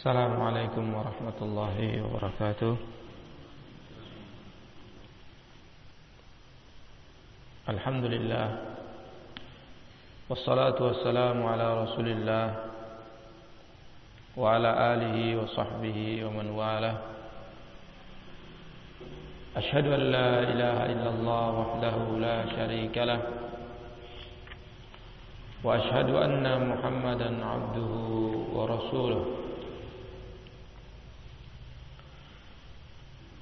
السلام عليكم ورحمة الله وبركاته. الحمد لله والصلاة والسلام على رسول الله وعلى آله وصحبه ومن والاه. أشهد أن لا إله إلا الله وحده لا شريك له وأشهد أن محمدا عبده ورسوله.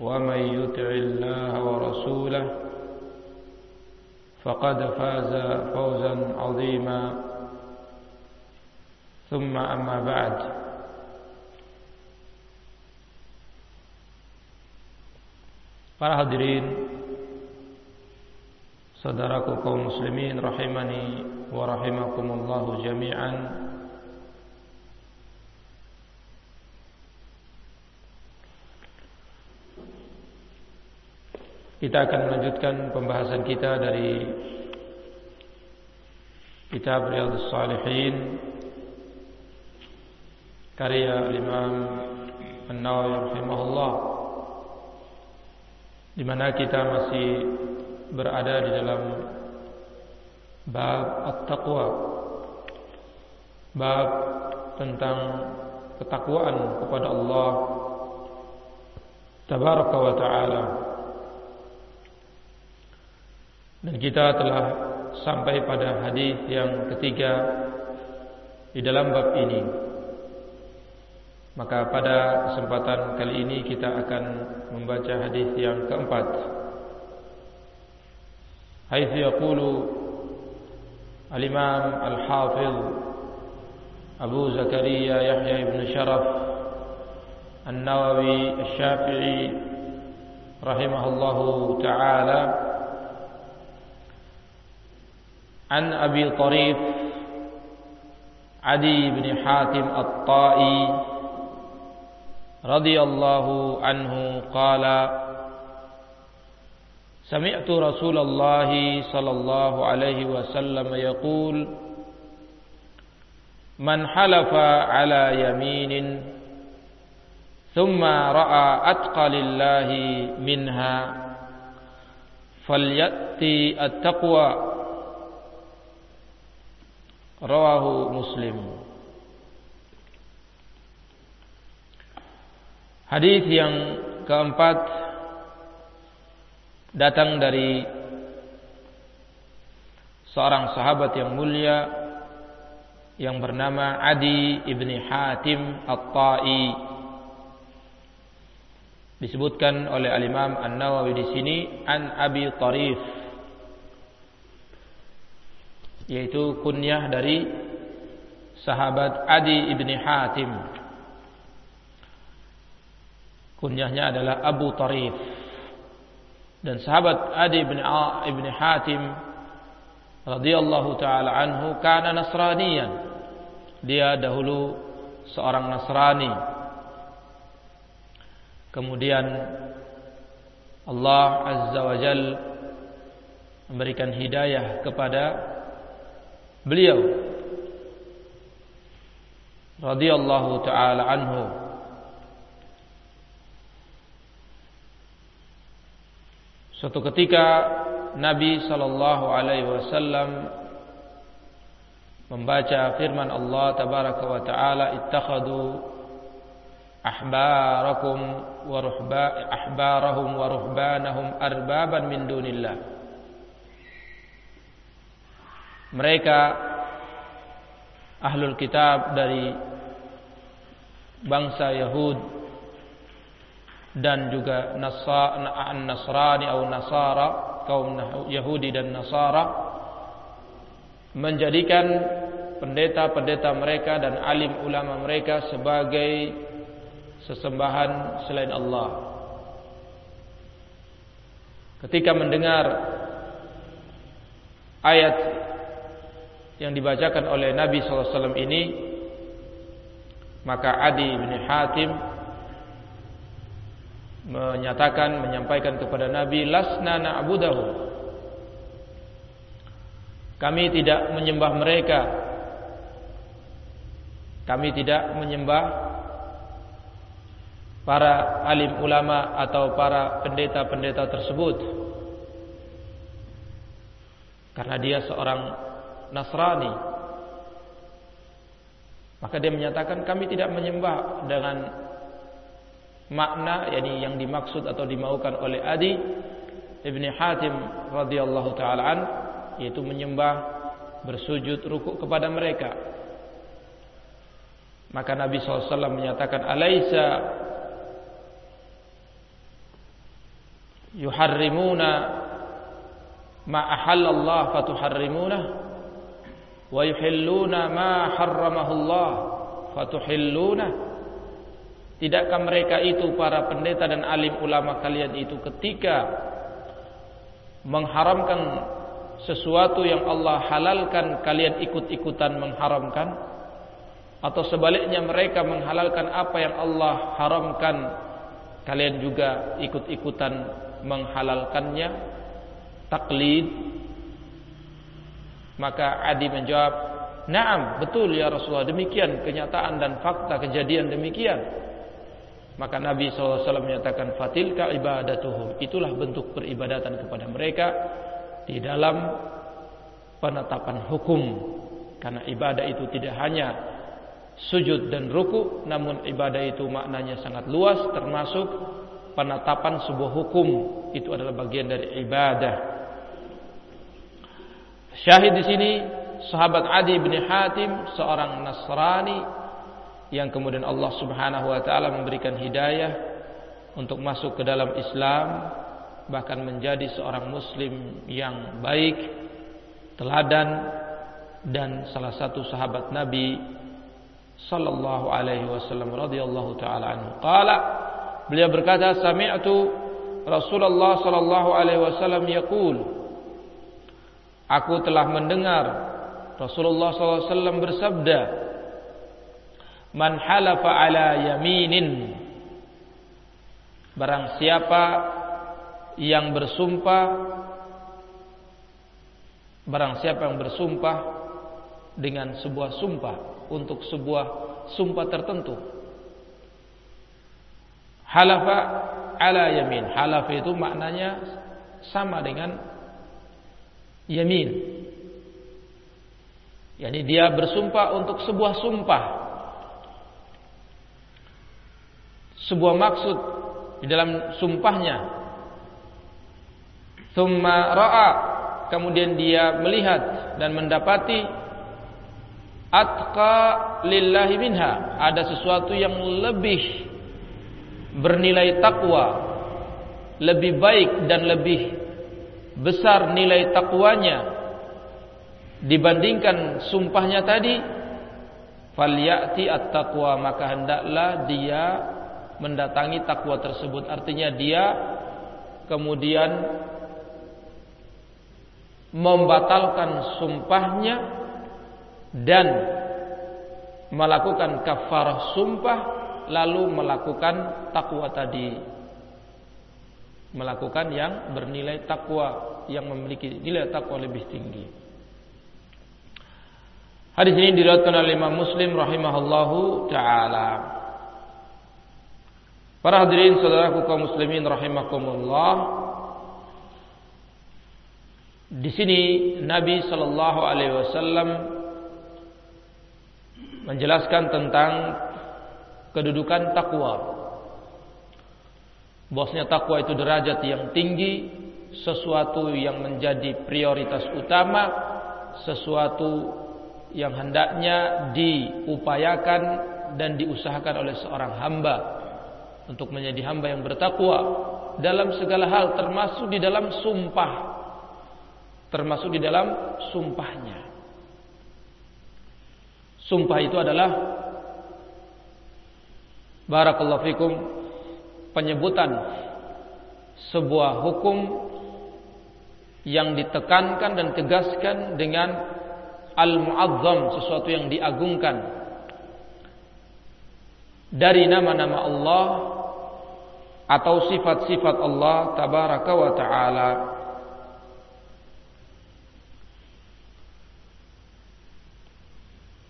ومن يطع الله ورسوله فقد فاز فوزا عظيما ثم أما بعد Para hadirin Saudaraku kaum muslimin Rahimani wa rahimakumullahu jami'an Kita akan melanjutkan pembahasan kita dari Kitab Riyadhus Salihin karya Imam An-Nawawi rahimahullah di mana kita masih berada di dalam bab at-taqwa bab tentang ketakwaan kepada Allah tabaraka wa taala Dan kita telah sampai pada hadis yang ketiga di dalam bab ini. Maka pada kesempatan kali ini kita akan membaca hadis yang keempat. Haitsu yaqulu Al-Imam Al-Hafiz Abu Zakaria Yahya ibn Sharaf An-Nawawi Asy-Syafi'i rahimahullahu taala عن أبي طريف عدي بن حاتم الطائي رضي الله عنه قال سمعت رسول الله صلى الله عليه وسلم يقول من حلف على يمين ثم رأى أتقى لله منها فليأتي التقوى. Rawahu Muslim. Hadis yang keempat datang dari seorang sahabat yang mulia yang bernama Adi ibni Hatim At-Ta'i. Disebutkan oleh Al-Imam An-Nawawi di sini an Abi Tarif yaitu kunyah dari sahabat Adi ibni Hatim. Kunyahnya adalah Abu Tarif. Dan sahabat Adi ibni, ibni Hatim radhiyallahu taala anhu kana Nasraniyan. Dia dahulu seorang Nasrani. Kemudian Allah Azza wa Jal memberikan hidayah kepada beliau radhiyallahu taala anhu Suatu ketika Nabi sallallahu alaihi wasallam membaca firman Allah tabaraka wa taala ittakhadu ahbarakum wa ruhba ahbarahum wa ruhbanahum arbaban min dunillah mereka ahlul kitab dari bangsa Yahud dan juga Nasrani atau Nasara kaum Yahudi dan Nasara menjadikan pendeta-pendeta mereka dan alim ulama mereka sebagai sesembahan selain Allah. Ketika mendengar ayat yang dibacakan oleh Nabi SAW ini, maka Adi bin Hatim menyatakan, menyampaikan kepada Nabi, Lasna na'budahu. Kami tidak menyembah mereka. Kami tidak menyembah para alim ulama atau para pendeta-pendeta tersebut. Karena dia seorang Nasrani. Maka dia menyatakan kami tidak menyembah dengan makna yakni yang dimaksud atau dimaukan oleh Adi Ibni Hatim radhiyallahu taala an yaitu menyembah, bersujud, rukuk kepada mereka. Maka Nabi SAW menyatakan, Alaysa yuharrimuna ma ahallallah fatuharrimunah wa yuhilluna ma harramahullah. Fatuhillunah Tidakkah mereka itu para pendeta dan alim ulama kalian itu ketika mengharamkan sesuatu yang Allah halalkan kalian ikut-ikutan mengharamkan? Atau sebaliknya mereka menghalalkan apa yang Allah haramkan kalian juga ikut-ikutan menghalalkannya? Taklid maka Adi menjawab Naam betul ya Rasulullah demikian kenyataan dan fakta kejadian demikian. Maka Nabi SAW menyatakan fatilka ibadatuhum. Itulah bentuk peribadatan kepada mereka di dalam penetapan hukum. Karena ibadah itu tidak hanya sujud dan ruku namun ibadah itu maknanya sangat luas termasuk penetapan sebuah hukum. Itu adalah bagian dari ibadah syahid di sini sahabat Adi bin Hatim seorang Nasrani yang kemudian Allah Subhanahu wa taala memberikan hidayah untuk masuk ke dalam Islam bahkan menjadi seorang muslim yang baik, teladan dan salah satu sahabat Nabi sallallahu alaihi wasallam radhiyallahu taala anhu. Qala beliau berkata sami'tu Rasulullah sallallahu alaihi wasallam yaqul Aku telah mendengar Rasulullah SAW bersabda Man halafa ala yaminin. Barang siapa yang bersumpah barang siapa yang bersumpah dengan sebuah sumpah untuk sebuah sumpah tertentu. Halafa ala yamin. Halaf itu maknanya sama dengan yamin. Yakni dia bersumpah untuk sebuah sumpah. Sebuah maksud di dalam sumpahnya. Thumma ra'a. Kemudian dia melihat dan mendapati atqa lillahi minha. Ada sesuatu yang lebih bernilai takwa lebih baik dan lebih besar nilai takwanya dibandingkan sumpahnya tadi falyati at-taqwa maka hendaklah dia mendatangi takwa tersebut. Artinya dia kemudian membatalkan sumpahnya dan melakukan kafarah sumpah lalu melakukan takwa tadi melakukan yang bernilai takwa yang memiliki nilai takwa lebih tinggi. Hadis ini diriwayatkan oleh Imam Muslim rahimahullahu taala. Para hadirin saudaraku kaum muslimin rahimakumullah. Di sini Nabi Shallallahu Alaihi Wasallam menjelaskan tentang kedudukan takwa. Bosnya takwa itu derajat yang tinggi, sesuatu yang menjadi prioritas utama, sesuatu yang hendaknya diupayakan dan diusahakan oleh seorang hamba untuk menjadi hamba yang bertakwa dalam segala hal termasuk di dalam sumpah termasuk di dalam sumpahnya. Sumpah itu adalah barakallahu fikum penyebutan sebuah hukum yang ditekankan dan tegaskan dengan al-mu'azzam sesuatu yang diagungkan dari nama-nama Allah atau sifat-sifat Allah tabaraka wa taala.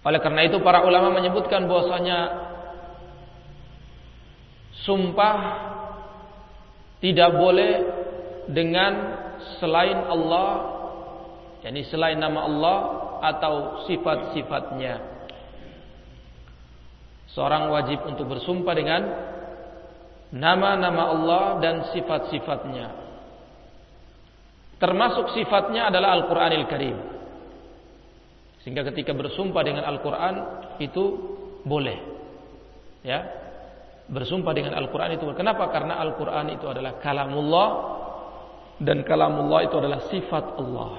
Oleh karena itu para ulama menyebutkan bahwasanya sumpah tidak boleh dengan selain Allah, yakni selain nama Allah atau sifat-sifatnya. Seorang wajib untuk bersumpah dengan nama-nama Allah dan sifat-sifatnya. Termasuk sifatnya adalah Al-Quranil Karim. Sehingga ketika bersumpah dengan Al-Quran itu boleh. Ya, bersumpah dengan Al-Quran itu. Kenapa? Karena Al-Quran itu adalah kalamullah dan kalamullah itu adalah sifat Allah.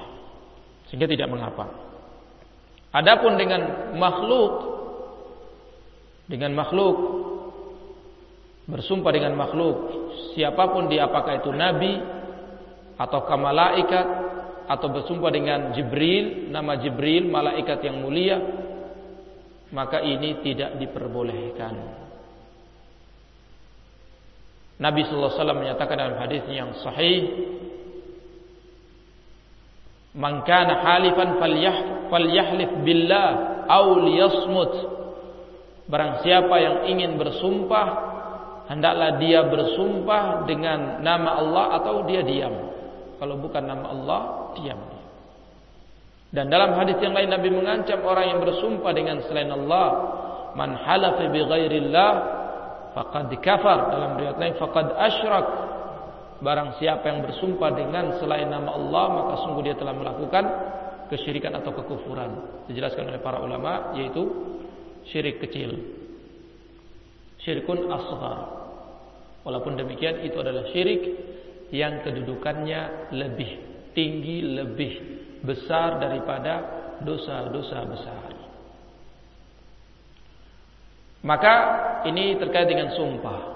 Sehingga tidak mengapa. Adapun dengan makhluk dengan makhluk bersumpah dengan makhluk siapa pun dia apakah itu nabi atau malaikat atau bersumpah dengan Jibril nama Jibril malaikat yang mulia maka ini tidak diperbolehkan Nabi sallallahu alaihi wasallam menyatakan dalam hadis yang sahih Man kana halifan falyahlif billah aw liyasmut Barang siapa yang ingin bersumpah hendaklah dia bersumpah dengan nama Allah atau dia diam. Kalau bukan nama Allah, diam. Dan dalam hadis yang lain Nabi mengancam orang yang bersumpah dengan selain Allah, man halafa bi faqad kafar. Dalam riwayat lain faqad asyrak. Barang siapa yang bersumpah dengan selain nama Allah, maka sungguh dia telah melakukan kesyirikan atau kekufuran. Dijelaskan oleh para ulama yaitu syirik kecil. Syirkun asghar. Walaupun demikian itu adalah syirik yang kedudukannya lebih tinggi, lebih besar daripada dosa-dosa besar. Maka ini terkait dengan sumpah.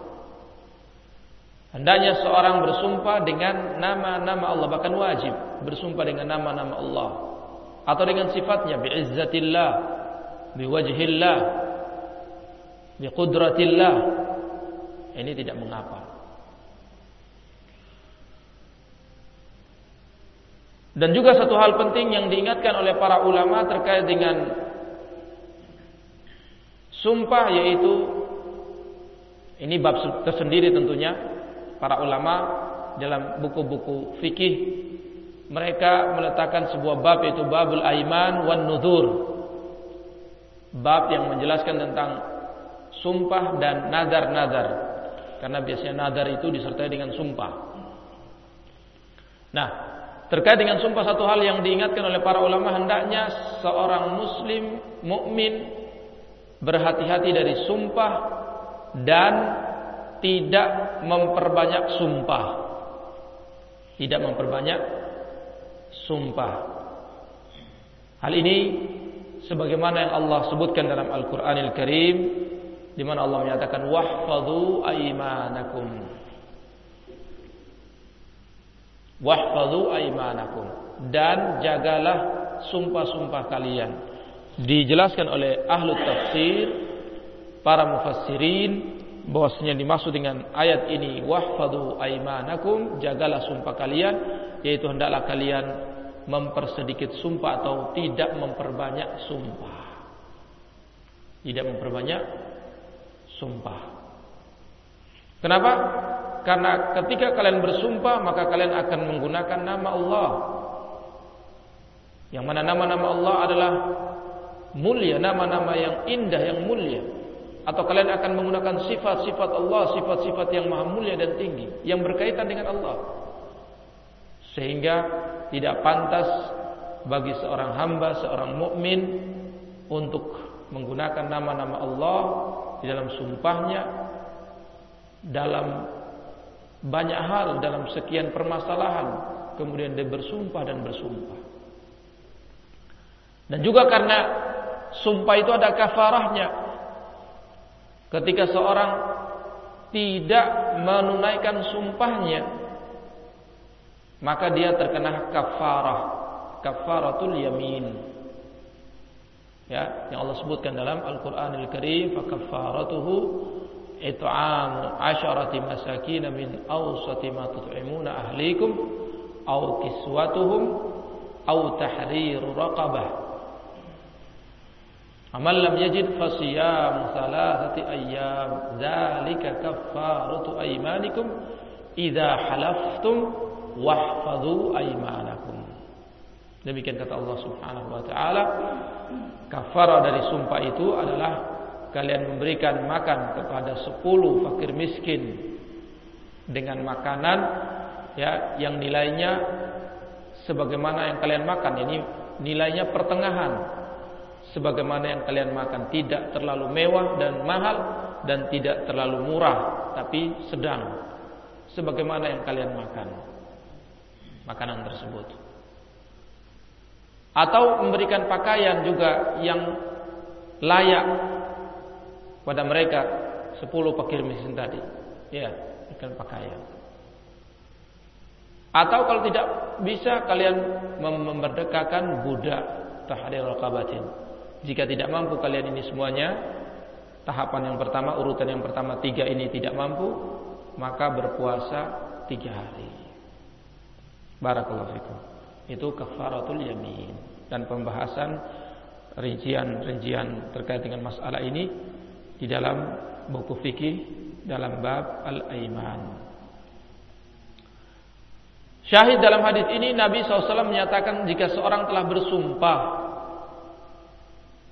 Hendaknya seorang bersumpah dengan nama-nama Allah bahkan wajib bersumpah dengan nama-nama Allah. Atau dengan sifatnya biizzatillah biwajhillah biqudratillah. Ini tidak mengapa. Dan juga satu hal penting yang diingatkan oleh para ulama terkait dengan sumpah yaitu ini bab tersendiri tentunya para ulama dalam buku-buku fikih mereka meletakkan sebuah bab yaitu babul aiman wan nuzur bab yang menjelaskan tentang sumpah dan nazar-nazar. Karena biasanya nazar itu disertai dengan sumpah. Nah, terkait dengan sumpah satu hal yang diingatkan oleh para ulama hendaknya seorang muslim mukmin berhati-hati dari sumpah dan tidak memperbanyak sumpah. Tidak memperbanyak sumpah. Hal ini sebagaimana yang Allah sebutkan dalam Al-Qur'anil Karim di mana Allah menyatakan wahfadhu aimanakum wahfadhu aimanakum dan jagalah sumpah-sumpah kalian dijelaskan oleh ahlu tafsir para mufassirin bahwasanya dimaksud dengan ayat ini wahfadhu aimanakum jagalah sumpah kalian yaitu hendaklah kalian mempersedikit sumpah atau tidak memperbanyak sumpah. Tidak memperbanyak sumpah. Kenapa? Karena ketika kalian bersumpah maka kalian akan menggunakan nama Allah. Yang mana nama-nama Allah adalah mulia, nama-nama yang indah, yang mulia. atau kalian akan menggunakan sifat-sifat Allah, sifat-sifat yang maha mulia dan tinggi yang berkaitan dengan Allah. Sehingga tidak pantas bagi seorang hamba, seorang mukmin untuk menggunakan nama-nama Allah di dalam sumpahnya dalam banyak hal dalam sekian permasalahan kemudian dia bersumpah dan bersumpah dan juga karena sumpah itu ada kafarahnya. Ketika seorang tidak menunaikan sumpahnya maka dia terkena kafarah. Kafaratul yamin. Ya yang Allah sebutkan dalam Al-Qur'anil Karim fa kaffaratuhu it'amu asharati masakin min awsati ma tut'imuna ahlikum aw kiswatuhum aw tahriru raqabah Amal lam yajid fasiyam thalathati ayyam. Dzalika kaffaratu aymanikum idza halaftum wahfadhu aymanakum. Demikian kata Allah Subhanahu wa taala. Kafarah dari sumpah itu adalah kalian memberikan makan kepada sepuluh fakir miskin dengan makanan ya yang nilainya sebagaimana yang kalian makan. Ini nilainya pertengahan sebagaimana yang kalian makan. Tidak terlalu mewah dan mahal dan tidak terlalu murah tapi sedang sebagaimana yang kalian makan. Makanan tersebut. Atau memberikan pakaian juga yang layak pada mereka. Sepuluh fakir miskin tadi. Ya berikan pakaian. Atau kalau tidak bisa kalian memerdekakan budak tahrir raqabatin jika tidak mampu kalian ini semuanya tahapan yang pertama urutan yang pertama tiga ini tidak mampu maka berpuasa tiga hari. Barakallahu fikum. Itu kafaratul yamin. Dan pembahasan rincian-rincian terkait dengan masalah ini di dalam buku fikih dalam bab al-aiman. Syahid dalam hadis ini Nabi SAW menyatakan jika seorang telah bersumpah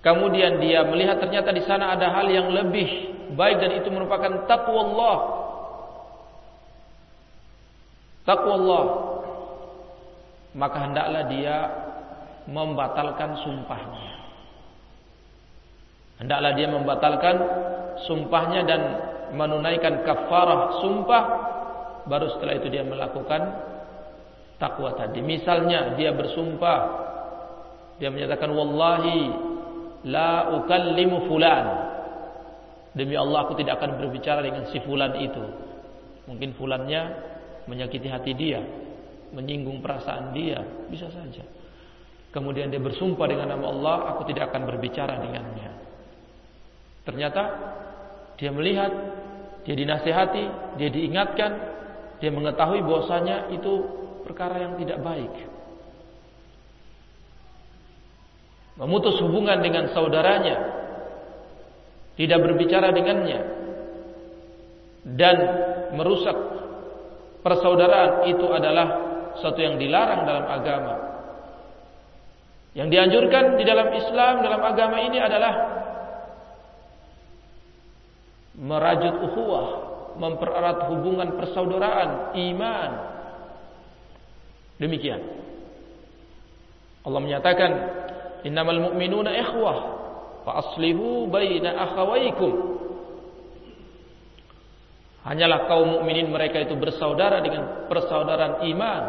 kemudian dia melihat ternyata di sana ada hal yang lebih baik dan itu merupakan takwa Allah. Takwa Allah maka hendaklah dia membatalkan sumpahnya. Hendaklah dia membatalkan sumpahnya dan menunaikan kafarah sumpah baru setelah itu dia melakukan takwa tadi. Misalnya dia bersumpah dia menyatakan wallahi la ukallimu fulan. Demi Allah aku tidak akan berbicara dengan si fulan itu. Mungkin fulannya menyakiti hati dia, menyinggung perasaan dia, bisa saja. Kemudian dia bersumpah dengan nama Allah, aku tidak akan berbicara dengannya. Ternyata dia melihat, dia dinasehati, dia diingatkan, dia mengetahui bahwasanya itu perkara yang tidak baik. Memutus hubungan dengan saudaranya, tidak berbicara dengannya, dan merusak persaudaraan itu adalah satu yang dilarang dalam agama. Yang dianjurkan di dalam Islam, dalam agama ini adalah merajut ukhuwah, mempererat hubungan persaudaraan, iman. Demikian. Allah menyatakan, "Innamal mu'minuna ikhwah, fa aslihu baina akhawaykum." Hanyalah kaum mukminin mereka itu bersaudara dengan persaudaraan iman,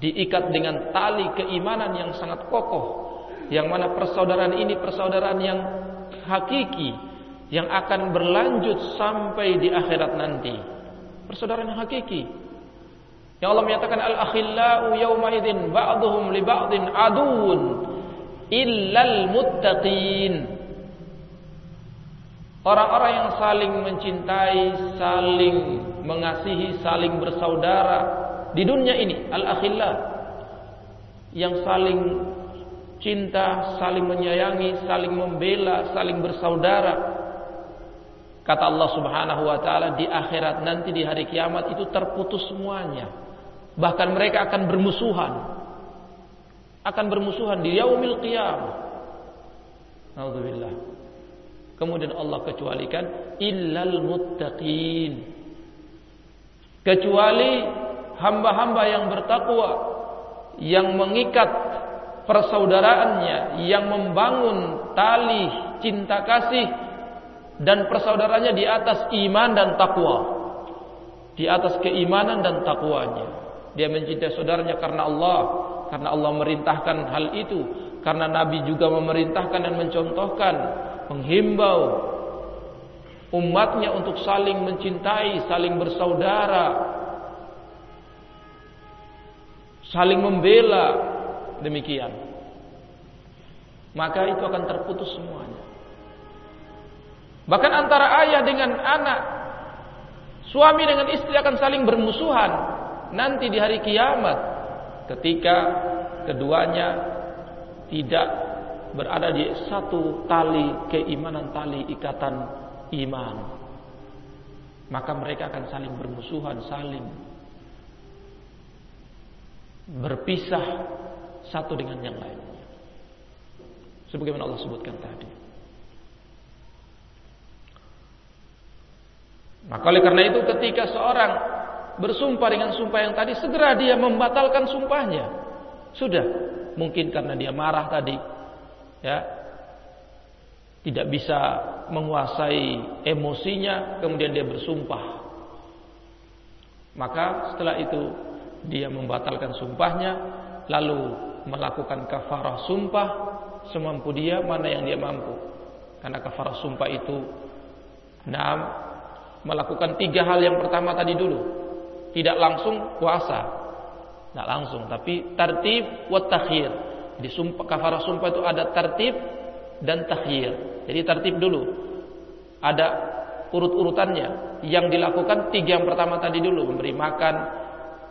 diikat dengan tali keimanan yang sangat kokoh, yang mana persaudaraan ini persaudaraan yang hakiki, yang akan berlanjut sampai di akhirat nanti. Persaudaraan yang hakiki. Yang Allah menyatakan al-akhillau yawma idzin ba'dhum li ba'din aduun illal muttaqin. Orang-orang yang saling mencintai, saling mengasihi, saling bersaudara di dunia ini, al-akhillah yang saling cinta, saling menyayangi, saling membela, saling bersaudara. Kata Allah Subhanahu wa taala di akhirat nanti di hari kiamat itu terputus semuanya. Bahkan mereka akan bermusuhan. Akan bermusuhan di yaumil qiyamah. Alhamdulillah. kemudian Allah kecualikan illal muttaqin kecuali hamba-hamba yang bertakwa yang mengikat persaudaraannya yang membangun tali cinta kasih dan persaudaraannya di atas iman dan takwa di atas keimanan dan takwanya dia mencintai saudaranya karena Allah karena Allah merintahkan hal itu. Karena Nabi juga memerintahkan dan mencontohkan menghimbau umatnya untuk saling mencintai saling bersaudara saling membela. Demikian. Maka itu akan terputus semuanya. Bahkan antara ayah dengan anak suami dengan istri akan saling bermusuhan nanti di hari kiamat ketika keduanya tidak berada di satu tali keimanan tali ikatan iman maka mereka akan saling bermusuhan saling berpisah satu dengan yang lainnya. Sebagaimana Allah sebutkan tadi. Maka oleh karena itu ketika seorang bersumpah dengan sumpah yang tadi segera dia membatalkan sumpahnya. Sudah, mungkin karena dia marah tadi. Ya. Tidak bisa menguasai emosinya, kemudian dia bersumpah. Maka setelah itu dia membatalkan sumpahnya lalu melakukan kafarah sumpah semampu dia mana yang dia mampu karena kafarah sumpah itu enam melakukan tiga hal yang pertama tadi dulu tidak langsung puasa. Tidak langsung tapi tertib wa takhir. Di sumpah kafarah sumpah itu ada tertib dan takhir. Jadi tertib dulu. Ada urut-urutannya. Yang dilakukan tiga yang pertama tadi dulu. Memberi makan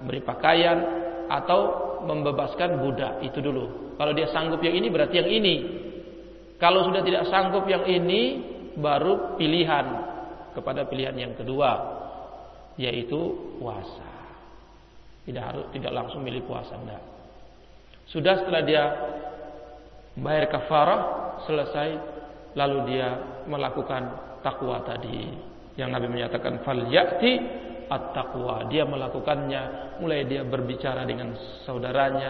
beri pakaian atau membebaskan budak. Itu dulu. Kalau dia sanggup yang ini berarti yang ini. Kalau sudah tidak sanggup yang ini baru pilihan. Kepada pilihan yang kedua yaitu puasa. Tidak harus tidak langsung milih puasa enggak. Sudah setelah dia bayar kafarah selesai lalu dia melakukan takwa tadi yang Nabi menyatakan fal ya'ti at-taqwa. Dia melakukannya mulai dia berbicara dengan saudaranya,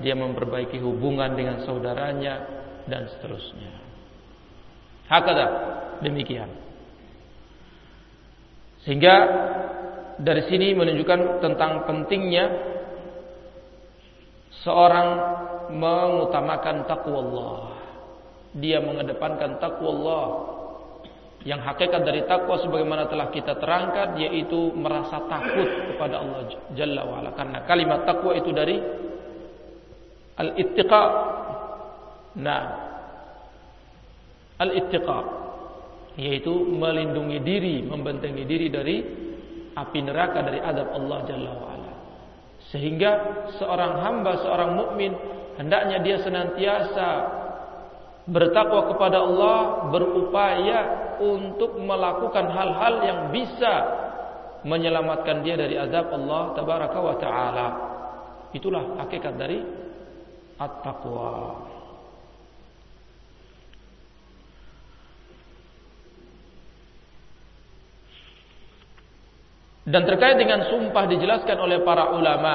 dia memperbaiki hubungan dengan saudaranya dan seterusnya. Hakada demikian. Sehingga dari sini menunjukkan tentang pentingnya seorang mengutamakan takwa Allah. Dia mengedepankan takwa Allah yang hakikat dari takwa sebagaimana telah kita terangkan yaitu merasa takut kepada Allah Jalla wa'ala. Karena kalimat takwa itu dari al-ittiqa. Nah, al-ittiqa yaitu melindungi diri, membentengi diri dari api neraka dari adab Allah Jalla wa'ala. Sehingga seorang hamba, seorang mukmin hendaknya dia senantiasa bertakwa kepada Allah, berupaya untuk melakukan hal-hal yang bisa menyelamatkan dia dari azab Allah tabaraka wa taala. Itulah hakikat dari at-taqwa. Dan terkait dengan sumpah dijelaskan oleh para ulama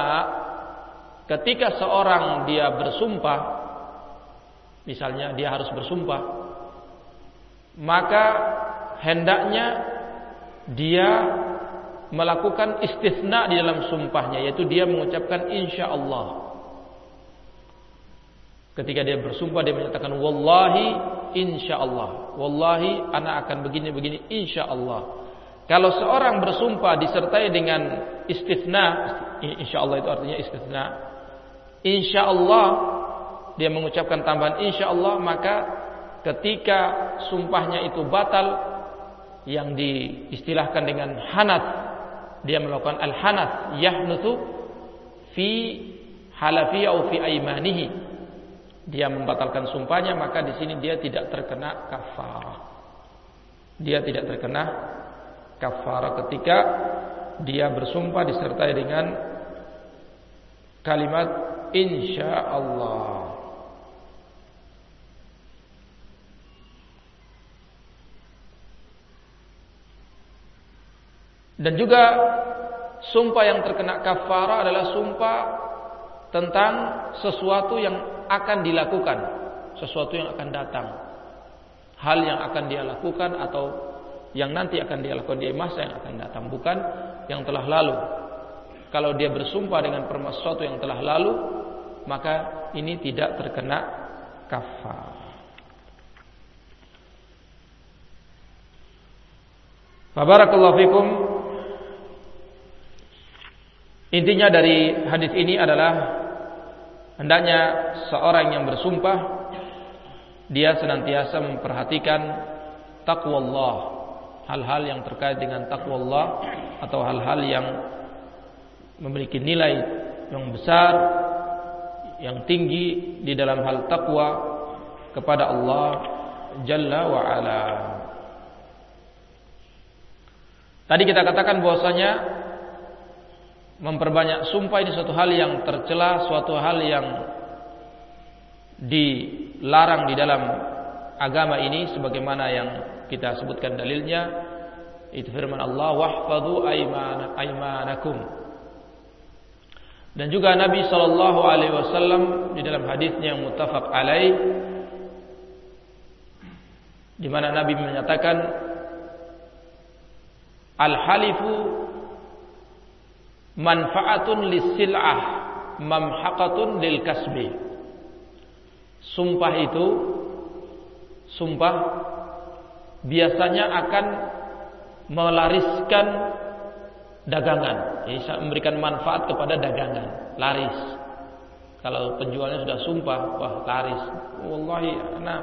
ketika seorang dia bersumpah misalnya dia harus bersumpah, maka hendaknya dia melakukan istisna di dalam sumpahnya, yaitu dia mengucapkan insya Allah. Ketika dia bersumpah dia menyatakan wallahi insya Allah, wallahi anak akan begini begini insya Allah. Kalau seorang bersumpah disertai dengan istisna, insya Allah itu artinya istisna. Insya Allah dia mengucapkan tambahan insya Allah maka ketika sumpahnya itu batal yang diistilahkan dengan hanat dia melakukan al hanat yahnuthu fi halafiyah atau fi aimanihi dia membatalkan sumpahnya maka di sini dia tidak terkena kafarah dia tidak terkena Kafara ketika dia bersumpah disertai dengan kalimat insya Allah. Dan juga sumpah yang terkena kafara adalah sumpah tentang sesuatu yang akan dilakukan, sesuatu yang akan datang, hal yang akan dia lakukan atau yang nanti akan dia lakukan di masa yang akan datang, bukan yang telah lalu. Kalau dia bersumpah dengan sesuatu yang telah lalu, maka ini tidak terkena kafar. Barakallahu fikum Intinya dari hadis ini adalah hendaknya seorang yang bersumpah dia senantiasa memperhatikan takwa Allah, hal-hal yang terkait dengan takwa Allah atau hal-hal yang memiliki nilai yang besar, yang tinggi di dalam hal takwa kepada Allah Jalla wa ala. Tadi kita katakan bahwasanya memperbanyak sumpah ini suatu hal yang tercela, suatu hal yang dilarang di dalam agama ini sebagaimana yang kita sebutkan dalilnya. Itu firman Allah wahfadhu aymanakum. Dan juga Nabi sallallahu alaihi wasallam di dalam hadisnya yang muttafaq alaih di mana Nabi menyatakan al halifu manfaatun lisil'ah mamhaqatun lil kasbi sumpah itu sumpah biasanya akan melariskan dagangan. Bisa memberikan manfaat kepada dagangan. Laris. Kalau penjualnya sudah sumpah wah laris. Wallahi anak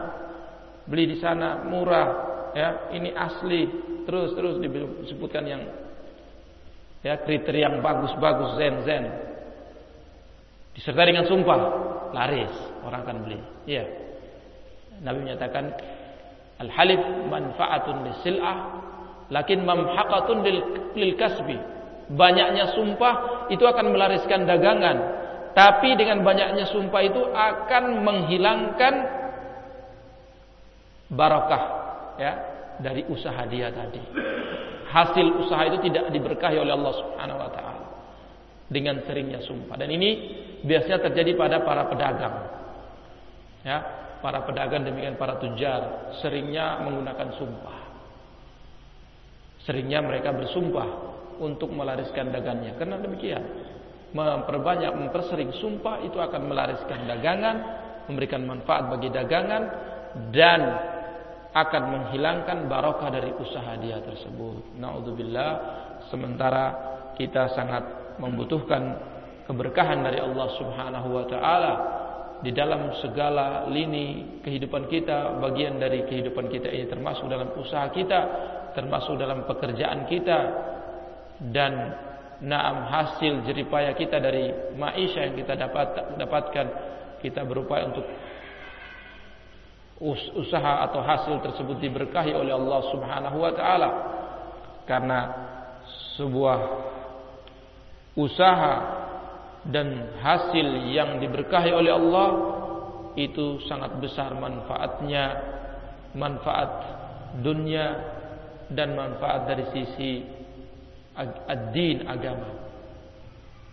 beli di sana murah ya. Ini asli. Terus terus disebutkan yang ya kriteria yang bagus-bagus zen-zen. Disertai dengan sumpah laris. Orang akan beli. Ya Nabi menyatakan al halif manfaatun lisil'ah lakin mamhaqatun lil kasbi banyaknya sumpah itu akan melariskan dagangan tapi dengan banyaknya sumpah itu akan menghilangkan barakah ya dari usaha dia tadi hasil usaha itu tidak diberkahi oleh Allah Subhanahu wa taala dengan seringnya sumpah. Dan ini biasanya terjadi pada para pedagang. Ya, para pedagang demikian para tujar seringnya menggunakan sumpah. Seringnya mereka bersumpah untuk melariskan dagangnya. Karena demikian, memperbanyak mempersering sumpah itu akan melariskan dagangan, memberikan manfaat bagi dagangan dan akan menghilangkan barokah dari usaha dia tersebut. Naudzubillah sementara kita sangat membutuhkan keberkahan dari Allah Subhanahu wa taala di dalam segala lini kehidupan kita, bagian dari kehidupan kita ini termasuk dalam usaha kita, termasuk dalam pekerjaan kita dan naam hasil jeripaya kita dari maisha yang kita dapat dapatkan kita berupaya untuk usaha atau hasil tersebut diberkahi oleh Allah Subhanahu wa taala. Karena sebuah usaha dan hasil yang diberkahi oleh Allah itu sangat besar manfaatnya manfaat dunia dan manfaat dari sisi ad-din agama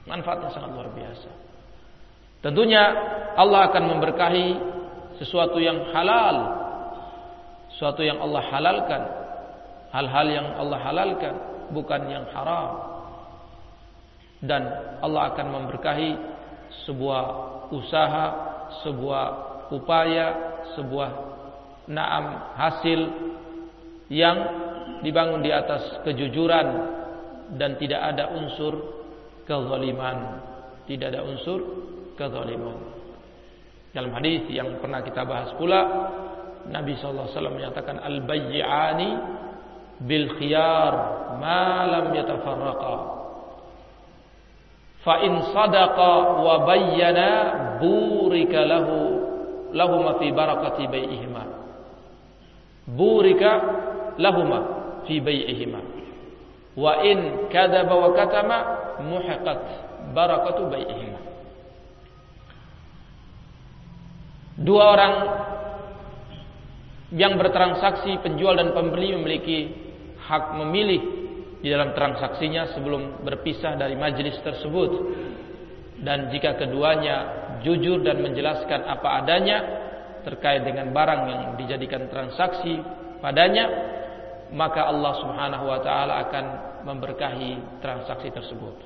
manfaatnya sangat luar biasa tentunya Allah akan memberkahi sesuatu yang halal, sesuatu yang Allah halalkan, hal-hal yang Allah halalkan, bukan yang haram. Dan Allah akan memberkahi sebuah usaha, sebuah upaya, sebuah naam hasil yang dibangun di atas kejujuran dan tidak ada unsur kezaliman, tidak ada unsur kezaliman. Dalam hadis yang pernah kita bahas pula Nabi sallallahu alaihi wasallam menyatakan al-bay'ani bil khiyar ma lam yatafarraqa. Fa in sadaqa wa bayyana burika lahu lahuma fi barakati bai'ihima. Burika lahuma fi bai'ihima. Wa in kadaba wa katama barakatu bai'ihima. Dua orang yang bertransaksi penjual dan pembeli memiliki hak memilih di dalam transaksinya sebelum berpisah dari majelis tersebut dan jika keduanya jujur dan menjelaskan apa adanya terkait dengan barang yang dijadikan transaksi padanya maka Allah Subhanahu wa taala akan memberkahi transaksi tersebut.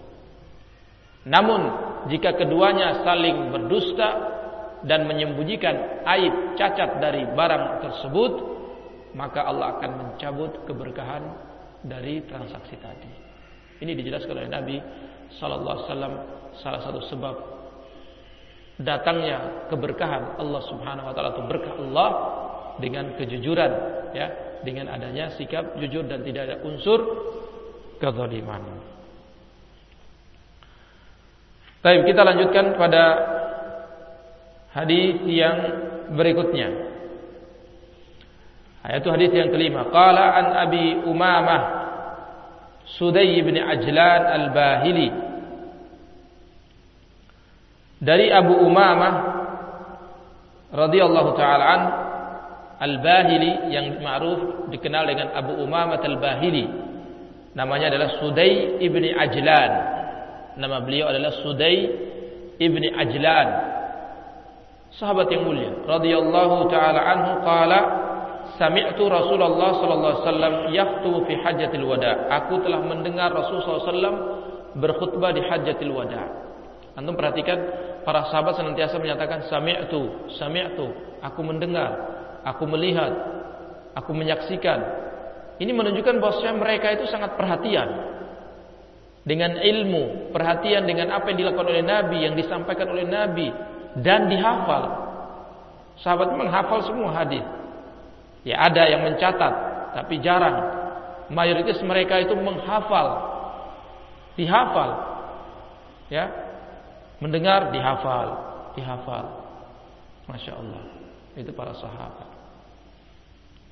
Namun jika keduanya saling berdusta dan menyembunyikan aib cacat dari barang tersebut, maka Allah akan mencabut keberkahan dari transaksi tadi. Ini dijelaskan oleh Nabi sallallahu alaihi wasallam salah satu sebab datangnya keberkahan Allah Subhanahu wa taala atau berkah Allah dengan kejujuran ya, dengan adanya sikap jujur dan tidak ada unsur kezaliman. Baik, kita lanjutkan pada hadis yang berikutnya. Ayat hadis yang kelima. Qala an Abi Umamah Sudai bin Ajlan Al-Bahili. Dari Abu Umamah radhiyallahu taala an Al-Bahili yang ma'ruf dikenal dengan Abu Umamah Al-Bahili. Namanya adalah Sudai ibni Ajlan. Nama beliau adalah Sudai ibni Ajlan. Sahabat yang mulia radhiyallahu taala anhu qala sami'tu Rasulullah sallallahu alaihi wasallam yaktubu fi hajjatil wada aku telah mendengar Rasul sallallahu berkhutbah di hajjatil wada antum perhatikan para sahabat senantiasa menyatakan sami'tu sami'tu aku mendengar aku melihat aku menyaksikan ini menunjukkan bahwasanya mereka itu sangat perhatian dengan ilmu, perhatian dengan apa yang dilakukan oleh Nabi, yang disampaikan oleh Nabi dan dihafal. Sahabat menghafal semua hadis. Ya ada yang mencatat, tapi jarang. Mayoritas mereka itu menghafal, dihafal. Ya, mendengar dihafal, dihafal. Masya Allah, itu para sahabat.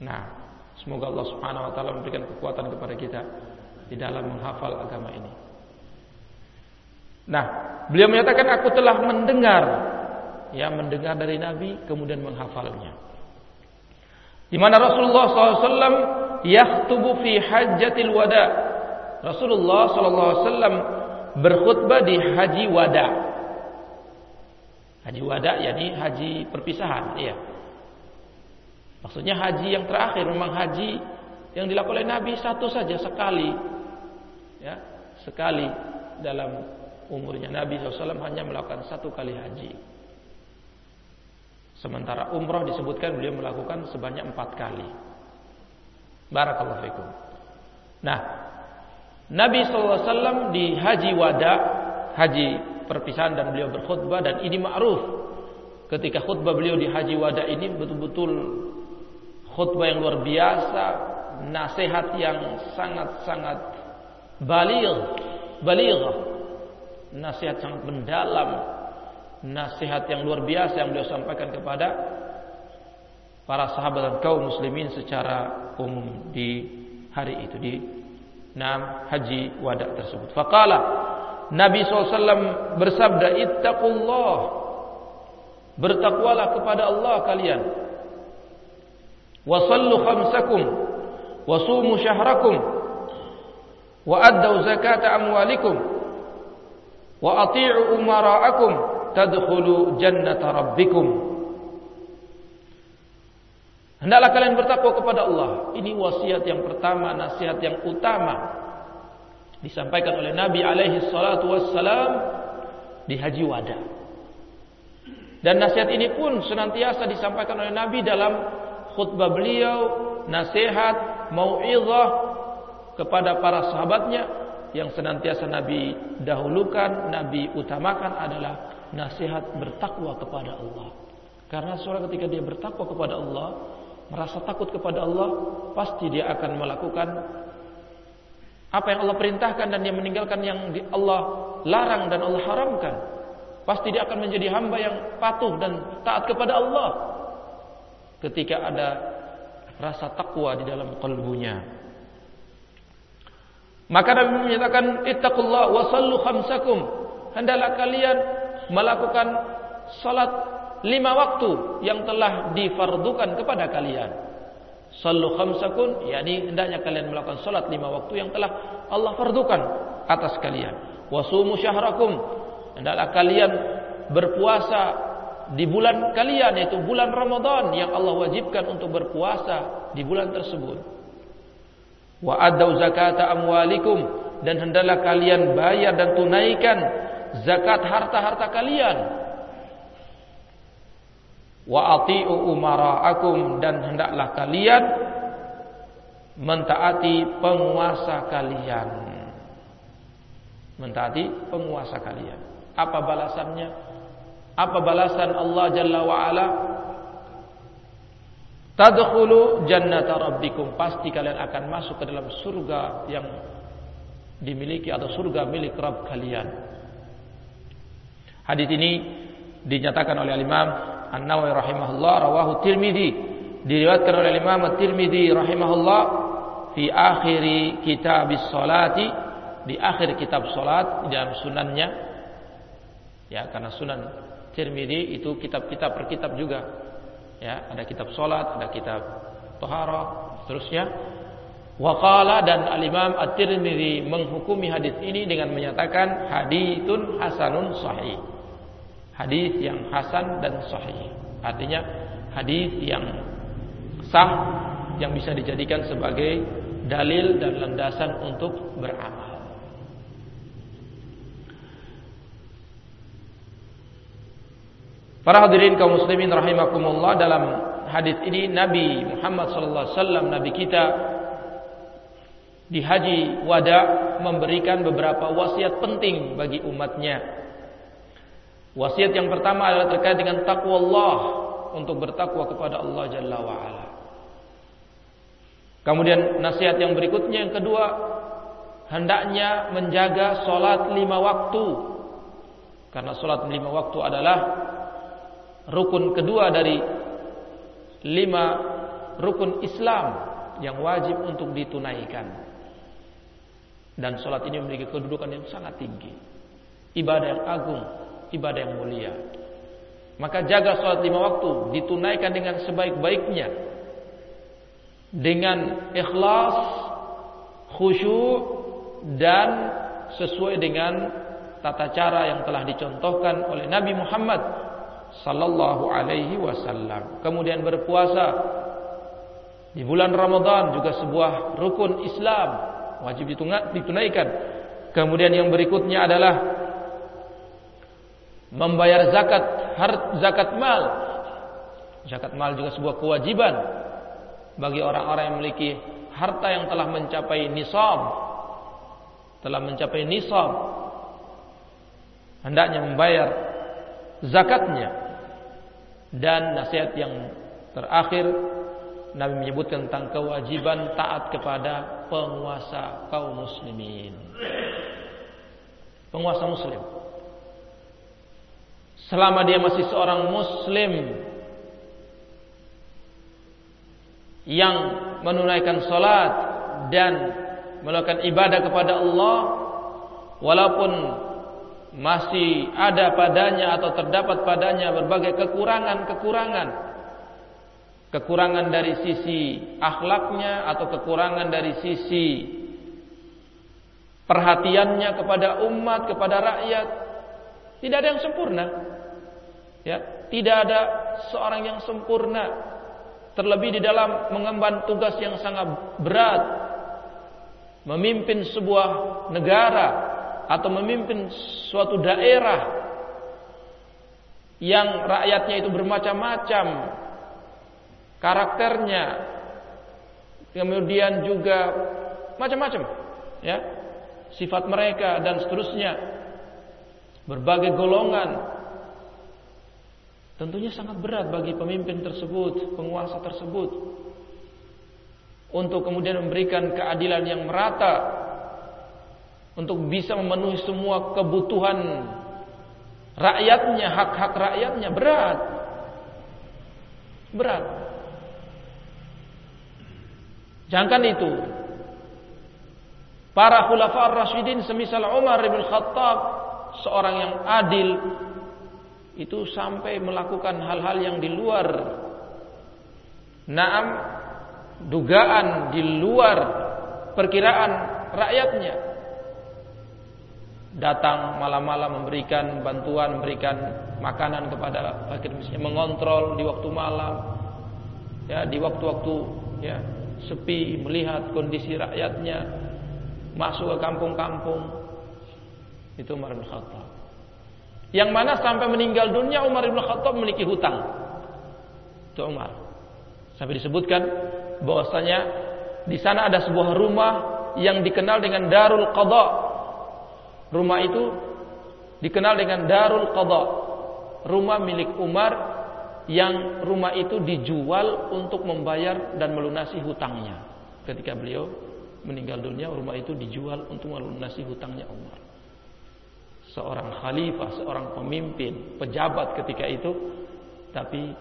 Nah, Semoga Allah Subhanahu wa taala memberikan kekuatan kepada kita di dalam menghafal agama ini. Nah, beliau menyatakan aku telah mendengar ya mendengar dari Nabi kemudian menghafalnya. Di mana Rasulullah SAW yaktubu fi hajjatil wada. Rasulullah SAW berkhutbah di haji wada. Haji wada yakni haji perpisahan, iya. Maksudnya haji yang terakhir memang haji yang dilakukan oleh Nabi satu saja sekali. Ya, sekali dalam umurnya Nabi SAW hanya melakukan satu kali haji. Sementara umroh disebutkan beliau melakukan sebanyak empat kali. Barakallahu fikum. Nah, Nabi SAW di haji wada, haji perpisahan dan beliau berkhutbah dan ini ma'ruf. Ketika khutbah beliau di haji wada ini betul-betul khutbah yang luar biasa, nasihat yang sangat-sangat baligh, balighah. Nasihat sangat mendalam, nasihat yang luar biasa yang beliau sampaikan kepada para sahabat dan kaum muslimin secara umum di hari itu di enam haji wada tersebut. Faqala Nabi SAW bersabda ittaqullah bertakwalah kepada Allah kalian wasallu khamsakum wasumu syahrakum wa addau zakata amwalikum wa ati'u umara'akum tadkhulu jannata rabbikum. Hendaklah kalian bertakwa kepada Allah. Ini wasiat yang pertama, nasihat yang utama disampaikan oleh Nabi alaihi salatu wassalam di Haji Wada. Dan nasihat ini pun senantiasa disampaikan oleh Nabi dalam khutbah beliau, nasihat, mau'izah kepada para sahabatnya yang senantiasa Nabi dahulukan, Nabi utamakan adalah nasihat bertakwa kepada Allah. Karena seorang ketika dia bertakwa kepada Allah, merasa takut kepada Allah, pasti dia akan melakukan apa yang Allah perintahkan dan dia meninggalkan yang Allah larang dan Allah haramkan. Pasti dia akan menjadi hamba yang patuh dan taat kepada Allah ketika ada rasa takwa di dalam kalbunya. Maka Nabi menyatakan ittaqullah wa sallu khamsakum. Hendaklah kalian melakukan salat lima waktu yang telah difardukan kepada kalian. Sallu khamsakun, yakni hendaknya kalian melakukan salat lima waktu yang telah Allah fardukan atas kalian. Wasumu syahrakum, hendaklah kalian berpuasa di bulan kalian yaitu bulan Ramadan yang Allah wajibkan untuk berpuasa di bulan tersebut. Wa adau zakata amwalikum dan hendaklah kalian bayar dan tunaikan zakat harta-harta kalian. Wa ati'u umara'akum dan hendaklah kalian mentaati penguasa kalian. Mentaati penguasa kalian. Apa balasannya? Apa balasan Allah Jalla wa ala? Tadkhulu jannata rabbikum. Pasti kalian akan masuk ke dalam surga yang dimiliki atau surga milik Rabb kalian. Hadis ini dinyatakan oleh Imam An-Nawawi rahimahullah rawahu Tirmizi diriwayatkan oleh Imam At-Tirmizi rahimahullah fi akhiri kitab salati di akhir kitab salat di dalam sunannya. Ya karena sunan Tirmizi itu kitab-kitab per kitab juga. Ya ada kitab salat ada kitab taharah seterusnya. Waqala dan Al-Imam At-Tirmidzi menghukumi hadis ini dengan menyatakan haditsun hasanun sahih. Hadis yang hasan dan sahih. Artinya hadis yang sah yang bisa dijadikan sebagai dalil dan landasan untuk beramal. Para hadirin kaum muslimin rahimakumullah dalam hadis ini Nabi Muhammad sallallahu alaihi wasallam nabi kita di haji wada memberikan beberapa wasiat penting bagi umatnya. Wasiat yang pertama adalah terkait dengan takwa Allah untuk bertakwa kepada Allah Jalla wa ala. Kemudian nasihat yang berikutnya yang kedua hendaknya menjaga solat lima waktu karena solat lima waktu adalah rukun kedua dari lima rukun Islam yang wajib untuk ditunaikan. Dan sholat ini memiliki kedudukan yang sangat tinggi. Ibadah yang agung, ibadah yang mulia. Maka jaga sholat lima waktu, ditunaikan dengan sebaik-baiknya. Dengan ikhlas, khusyuk, dan sesuai dengan tata cara yang telah dicontohkan oleh Nabi Muhammad sallallahu alaihi wasallam. Kemudian berpuasa di bulan Ramadan juga sebuah rukun Islam wajib ditunaikan. Kemudian yang berikutnya adalah membayar zakat zakat mal. Zakat mal juga sebuah kewajiban bagi orang-orang yang memiliki harta yang telah mencapai nisab. Telah mencapai nisab. Hendaknya membayar zakatnya. Dan nasihat yang terakhir Nabi menyebutkan tentang kewajiban taat kepada penguasa kaum muslimin. Penguasa muslim. Selama dia masih seorang muslim yang menunaikan salat dan melakukan ibadah kepada Allah walaupun masih ada padanya atau terdapat padanya berbagai kekurangan-kekurangan kekurangan dari sisi akhlaknya atau kekurangan dari sisi perhatiannya kepada umat, kepada rakyat. Tidak ada yang sempurna. Ya, tidak ada seorang yang sempurna. Terlebih di dalam mengemban tugas yang sangat berat. Memimpin sebuah negara atau memimpin suatu daerah yang rakyatnya itu bermacam-macam karakternya, kemudian juga macam-macam, ya, sifat mereka dan seterusnya, berbagai golongan. Tentunya sangat berat bagi pemimpin tersebut, penguasa tersebut, untuk kemudian memberikan keadilan yang merata, untuk bisa memenuhi semua kebutuhan rakyatnya, hak-hak rakyatnya berat, berat. Jangan itu. Para khulafa rasyidin semisal Umar bin Khattab seorang yang adil itu sampai melakukan hal-hal yang di luar. Naam dugaan di luar perkiraan rakyatnya. Datang malam-malam memberikan bantuan, memberikan makanan kepada fakir miskin, mengontrol di waktu malam, ya di waktu-waktu ya sepi melihat kondisi rakyatnya masuk ke kampung-kampung. Itu Umar. Yang mana sampai meninggal dunia Umar bin Khattab memiliki hutang. Itu Umar. Sampai disebutkan bahwasanya di sana ada sebuah rumah yang dikenal dengan Darul Qadha Rumah itu dikenal dengan Darul Qadha. Rumah milik Umar yang rumah itu dijual untuk membayar dan melunasi hutangnya. Ketika beliau meninggal dunia, rumah itu dijual untuk melunasi hutangnya Umar. Seorang khalifah, seorang pemimpin, pejabat ketika itu, tapi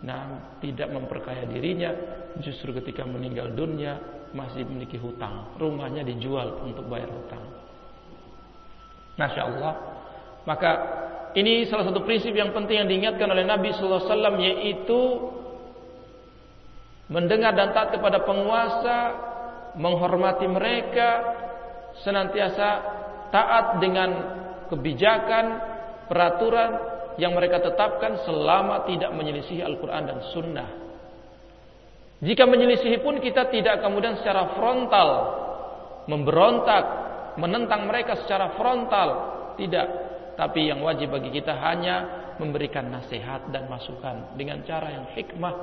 nah, tidak memperkaya dirinya, justru ketika meninggal dunia masih memiliki hutang. Rumahnya dijual untuk bayar hutang. Masya Allah. Maka ini salah satu prinsip yang penting yang diingatkan oleh Nabi Sallallahu Alaihi Wasallam yaitu mendengar dan taat kepada penguasa, menghormati mereka, senantiasa taat dengan kebijakan, peraturan yang mereka tetapkan selama tidak menyelisihi Al-Quran dan Sunnah. Jika menyelisihi pun kita tidak kemudian secara frontal memberontak menentang mereka secara frontal, tidak. Tapi yang wajib bagi kita hanya memberikan nasihat dan masukan dengan cara yang hikmah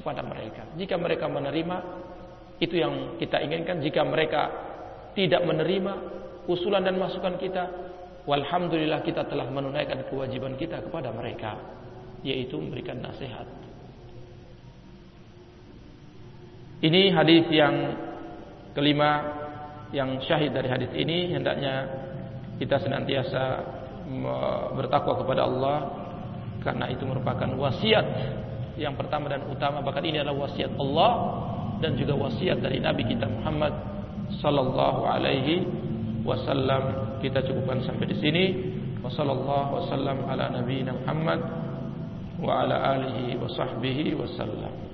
kepada mereka. Jika mereka menerima, itu yang kita inginkan. Jika mereka tidak menerima usulan dan masukan kita, walhamdulillah kita telah menunaikan kewajiban kita kepada mereka, yaitu memberikan nasihat. Ini hadis yang kelima yang syahid dari hadis ini hendaknya kita senantiasa bertakwa kepada Allah karena itu merupakan wasiat yang pertama dan utama bahkan ini adalah wasiat Allah dan juga wasiat dari Nabi kita Muhammad sallallahu alaihi wasallam. Kita cukupkan sampai di sini. Wasallallahu wasallam ala nabiyina Muhammad wa ala alihi wa sahbihi wasallam